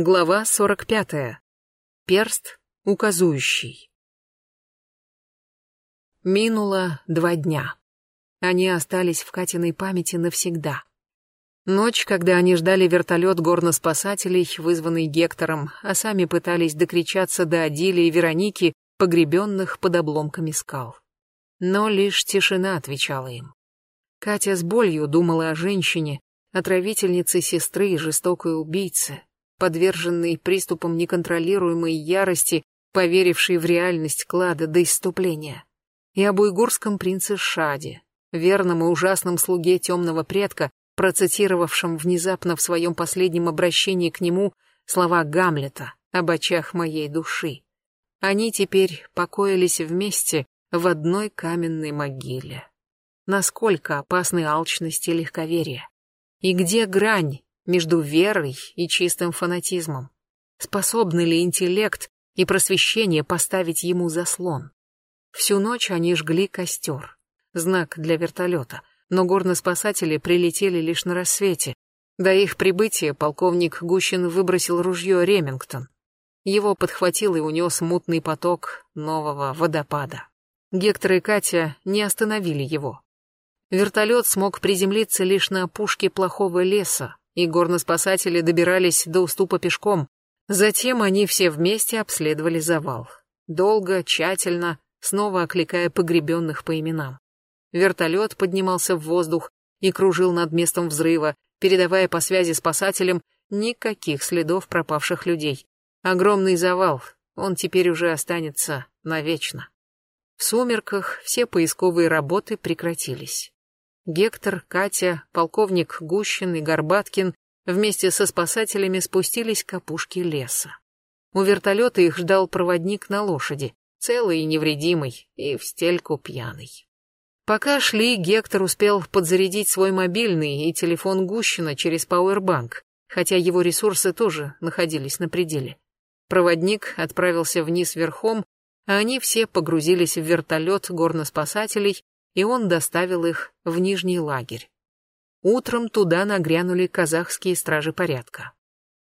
Глава 45. Перст указующий. Минуло два дня. Они остались в Катиной памяти навсегда. Ночь, когда они ждали вертолет горноспасателей, вызванный Гектором, а сами пытались докричаться до Адили и Вероники, погребенных под обломками скал. Но лишь тишина отвечала им. Катя с болью думала о женщине, отравительнице сестры и жестокой убийце, подверженный приступам неконтролируемой ярости, поверивший в реальность клада до иступления, и об уйгурском принце Шаде, верном и ужасном слуге темного предка, процитировавшем внезапно в своем последнем обращении к нему слова Гамлета об очах моей души. Они теперь покоились вместе в одной каменной могиле. Насколько опасны алчность и легковерие? И где грань между верой и чистым фанатизмом? Способны ли интеллект и просвещение поставить ему заслон? Всю ночь они жгли костер, знак для вертолета, но горноспасатели прилетели лишь на рассвете. До их прибытия полковник Гущин выбросил ружье Ремингтон. Его подхватил и унес мутный поток нового водопада. Гектор и Катя не остановили его. Вертолет смог приземлиться лишь на опушке плохого леса, и горноспасатели добирались до уступа пешком. Затем они все вместе обследовали завал. Долго, тщательно, снова окликая погребенных по именам. Вертолет поднимался в воздух и кружил над местом взрыва, передавая по связи спасателям никаких следов пропавших людей. Огромный завал, он теперь уже останется навечно. В сумерках все поисковые работы прекратились. Гектор, Катя, полковник Гущин и Горбаткин вместе со спасателями спустились к опушке леса. У вертолета их ждал проводник на лошади, целый и невредимый, и в стельку пьяный. Пока шли, Гектор успел подзарядить свой мобильный и телефон Гущина через пауэрбанк, хотя его ресурсы тоже находились на пределе. Проводник отправился вниз верхом, а они все погрузились в вертолет горноспасателей и он доставил их в Нижний лагерь. Утром туда нагрянули казахские стражи порядка.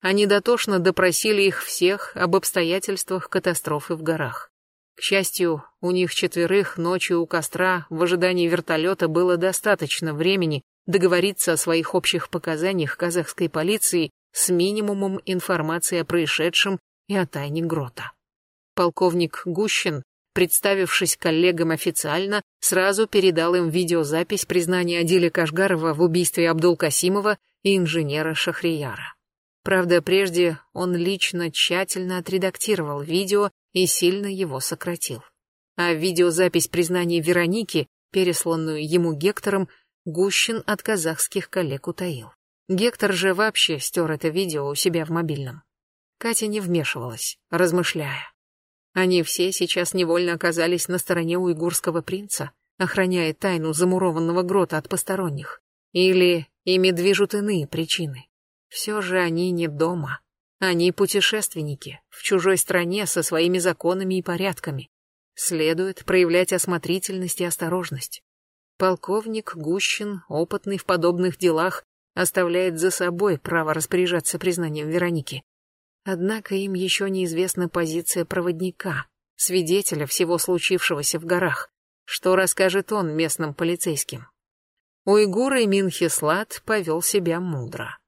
Они дотошно допросили их всех об обстоятельствах катастрофы в горах. К счастью, у них четверых ночью у костра в ожидании вертолета было достаточно времени договориться о своих общих показаниях казахской полиции с минимумом информации о происшедшем и о тайне грота. Полковник Гущин представившись коллегам официально, сразу передал им видеозапись признания Адиля Кашгарова в убийстве Абдул-Касимова и инженера Шахрияра. Правда, прежде он лично тщательно отредактировал видео и сильно его сократил. А видеозапись признания Вероники, пересланную ему Гектором, Гущин от казахских коллег утаил. Гектор же вообще стер это видео у себя в мобильном. Катя не вмешивалась, размышляя. Они все сейчас невольно оказались на стороне уйгурского принца, охраняя тайну замурованного грота от посторонних. Или ими движут иные причины. Все же они не дома. Они путешественники, в чужой стране со своими законами и порядками. Следует проявлять осмотрительность и осторожность. Полковник Гущин, опытный в подобных делах, оставляет за собой право распоряжаться признанием Вероники. Однако им еще неизвестна позиция проводника, свидетеля всего случившегося в горах. Что расскажет он местным полицейским? Уйгур и Минхислат повел себя мудро.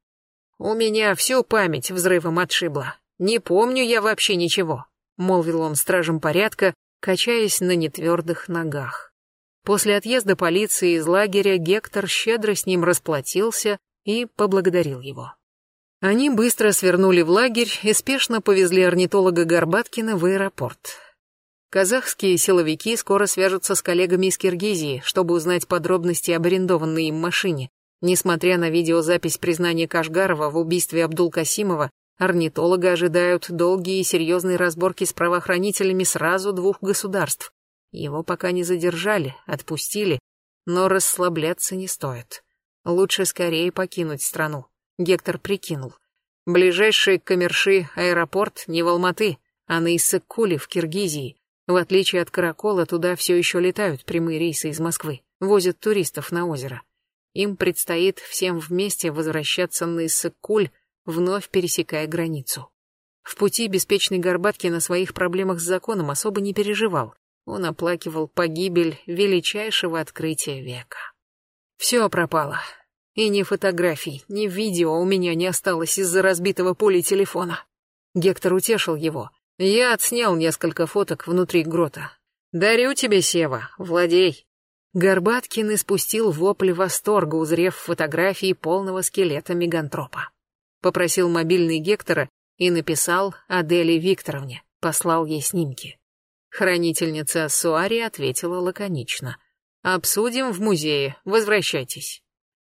«У меня всю память взрывом отшибла. Не помню я вообще ничего», — молвил он стражем порядка, качаясь на нетвердых ногах. После отъезда полиции из лагеря Гектор щедро с ним расплатился и поблагодарил его. Они быстро свернули в лагерь и спешно повезли орнитолога Горбаткина в аэропорт. Казахские силовики скоро свяжутся с коллегами из Киргизии, чтобы узнать подробности об арендованной им машине. Несмотря на видеозапись признания Кашгарова в убийстве Абдул-Касимова, орнитолога ожидают долгие и серьезные разборки с правоохранителями сразу двух государств. Его пока не задержали, отпустили, но расслабляться не стоит. Лучше скорее покинуть страну. Гектор прикинул. Ближайший к Камерши аэропорт не в Алматы, а на Иссык-Куле в Киргизии. В отличие от Каракола, туда все еще летают прямые рейсы из Москвы, возят туристов на озеро. Им предстоит всем вместе возвращаться на Иссык-Куль, вновь пересекая границу. В пути беспечный Горбаткин о своих проблемах с законом особо не переживал. Он оплакивал погибель величайшего открытия века. Все пропало. И ни фотографий, ни видео у меня не осталось из-за разбитого поля телефона. Гектор утешил его. Я отснял несколько фоток внутри грота. Дарю тебе, Сева, владей. Горбаткин испустил вопль восторга, узрев фотографии полного скелета мегантропа. Попросил мобильный Гектора и написал Аделе Викторовне, послал ей снимки. Хранительница Суари ответила лаконично. «Обсудим в музее, возвращайтесь».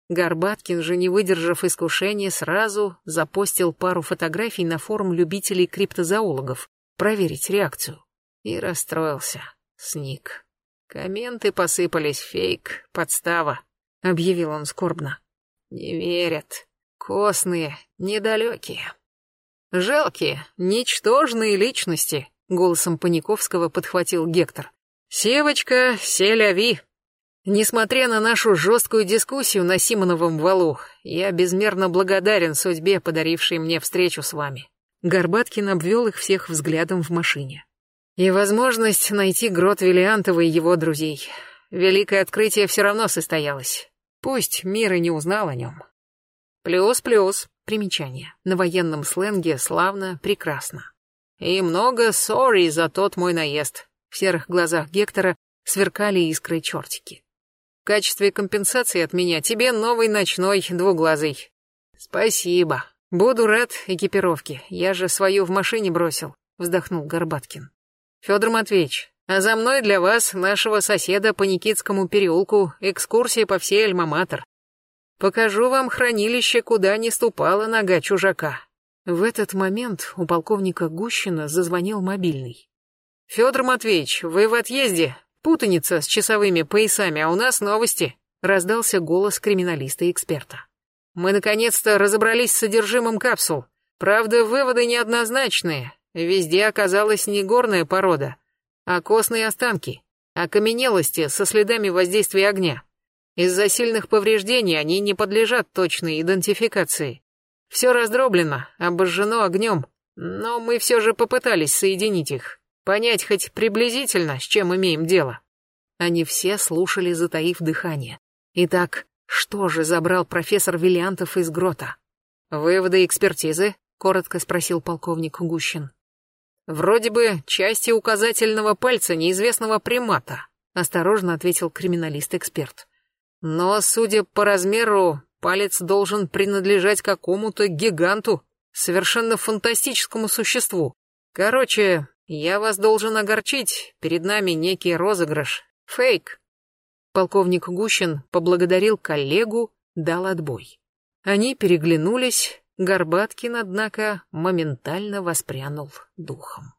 Горбаткин же, не выдержав искушения, сразу запостил пару фотографий на форум любителей криптозоологов, проверить реакцию. И расстроился. Сник. Комменты посыпались, фейк, подстава, объявил он скорбно. Не верят. Костные, недалекие. Жалкие, ничтожные личности, голосом Паниковского подхватил Гектор. Севочка, селяви. Несмотря на нашу жесткую дискуссию на Симоновом валу, я безмерно благодарен судьбе, подарившей мне встречу с вами. Горбаткин обвел их всех взглядом в машине. И возможность найти грот Виллиантова и его друзей. Великое открытие все равно состоялось. Пусть мир и не узнал о нем. Плюс-плюс, примечание, на военном сленге славно, прекрасно. И много сори за тот мой наезд. В серых глазах Гектора сверкали искры чертики. В качестве компенсации от меня тебе новый ночной двуглазый. Спасибо. Буду рад экипировке. Я же свою в машине бросил, вздохнул Горбаткин. Федор Матвеевич, а за мной для вас, нашего соседа по Никитскому переулку, экскурсия по всей Альма-Матер. Покажу вам хранилище, куда не ступала нога чужака. В этот момент у полковника Гущина зазвонил мобильный. Федор Матвеевич, вы в отъезде? Путаница с часовыми поясами, а у нас новости. Раздался голос криминалиста-эксперта. Мы наконец-то разобрались с содержимым капсул. Правда, выводы неоднозначные. Везде оказалась не горная порода, а костные останки, окаменелости со следами воздействия огня. Из-за сильных повреждений они не подлежат точной идентификации. Все раздроблено, обожжено огнем, но мы все же попытались соединить их, понять хоть приблизительно, с чем имеем дело. Они все слушали, затаив дыхание. Итак, что же забрал профессор Виллиантов из грота? Выводы экспертизы? Коротко спросил полковник Гущин. Вроде бы части указательного пальца неизвестного примата, осторожно ответил криминалист-эксперт. Но, судя по размеру, палец должен принадлежать какому-то гиганту, совершенно фантастическому существу. Короче, я вас должен огорчить, перед нами некий розыгрыш, фейк. Полковник Гущин поблагодарил коллегу, дал отбой. Они переглянулись, Горбаткин, однако, моментально воспрянул духом.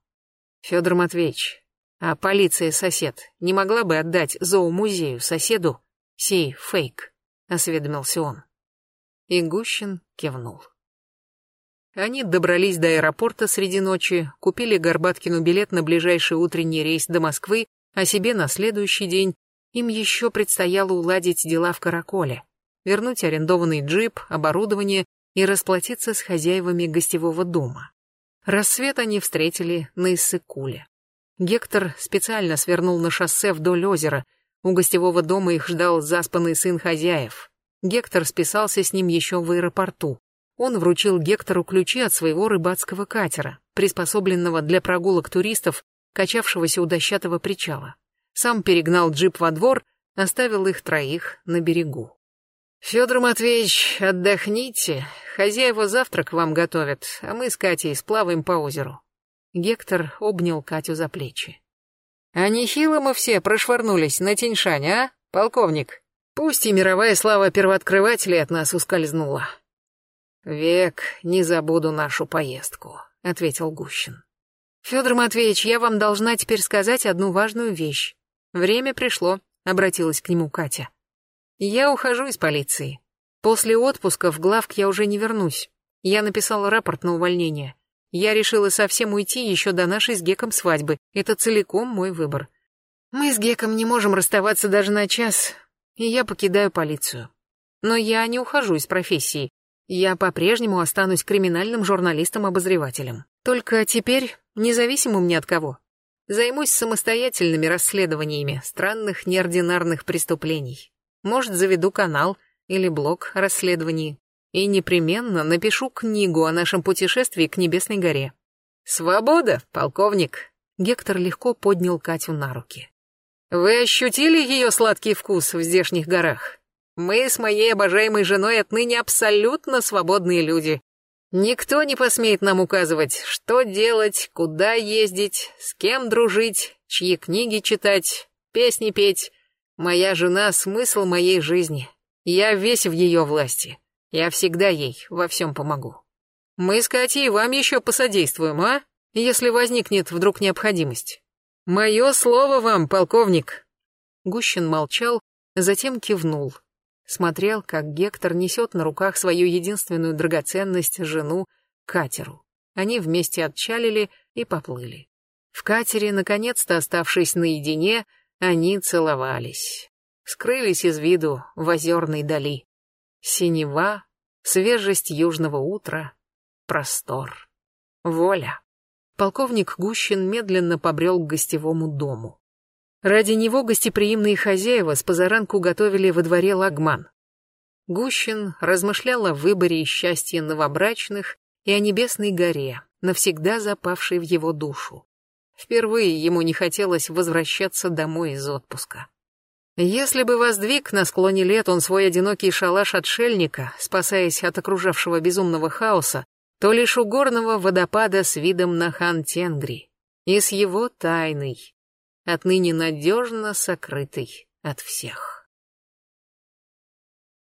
Федор Матвеевич, а полиция-сосед не могла бы отдать зоомузею соседу сей фейк, осведомился он. И Гущин кивнул. Они добрались до аэропорта среди ночи, купили Горбаткину билет на ближайший утренний рейс до Москвы, а себе на следующий день им еще предстояло уладить дела в Караколе, вернуть арендованный джип, оборудование и расплатиться с хозяевами гостевого дома. Рассвет они встретили на Иссыкуле. Гектор специально свернул на шоссе вдоль озера. У гостевого дома их ждал заспанный сын хозяев. Гектор списался с ним еще в аэропорту. Он вручил Гектору ключи от своего рыбацкого катера, приспособленного для прогулок туристов, качавшегося у дощатого причала сам перегнал джип во двор, оставил их троих на берегу. «Федор Матвеевич, отдохните, хозяева завтрак вам готовят, а мы с Катей сплаваем по озеру». Гектор обнял Катю за плечи. «А нехило мы все прошвырнулись на Тиньшань, а, полковник? Пусть и мировая слава первооткрывателей от нас ускользнула». «Век не забуду нашу поездку», — ответил Гущин. «Федор Матвеевич, я вам должна теперь сказать одну важную вещь. Время пришло, обратилась к нему Катя. Я ухожу из полиции. После отпуска в главк я уже не вернусь. Я написала рапорт на увольнение. Я решила совсем уйти еще до нашей с Геком свадьбы. Это целиком мой выбор. Мы с Геком не можем расставаться даже на час, и я покидаю полицию. Но я не ухожу из профессии. Я по-прежнему останусь криминальным журналистом-обозревателем. Только теперь независимым ни от кого. Займусь самостоятельными расследованиями странных неординарных преступлений. Может, заведу канал или блог расследований. И непременно напишу книгу о нашем путешествии к Небесной горе. Свобода, полковник. Гектор легко поднял Катю на руки. Вы ощутили ее сладкий вкус в здешних горах? Мы с моей обожаемой женой отныне абсолютно свободные люди. Никто не посмеет нам указывать, что делать, куда ездить, с кем дружить, чьи книги читать, песни петь. Моя жена — смысл моей жизни. Я весь в ее власти. Я всегда ей во всем помогу. Мы с Катей вам еще посодействуем, а? Если возникнет вдруг необходимость. Мое слово вам, полковник. Гущин молчал, затем кивнул смотрел, как Гектор несет на руках свою единственную драгоценность, жену, катеру. Они вместе отчалили и поплыли. В катере, наконец-то оставшись наедине, они целовались. Скрылись из виду в озерной дали. Синева, свежесть южного утра, простор. Воля. Полковник Гущин медленно побрел к гостевому дому. Ради него гостеприимные хозяева с позаранку готовили во дворе лагман. Гущин размышлял о выборе и счастье новобрачных и о небесной горе, навсегда запавшей в его душу. Впервые ему не хотелось возвращаться домой из отпуска. Если бы воздвиг на склоне лет он свой одинокий шалаш отшельника, спасаясь от окружавшего безумного хаоса, то лишь у горного водопада с видом на хан Тенгри и с его тайной, отныне надежно сокрытый от всех.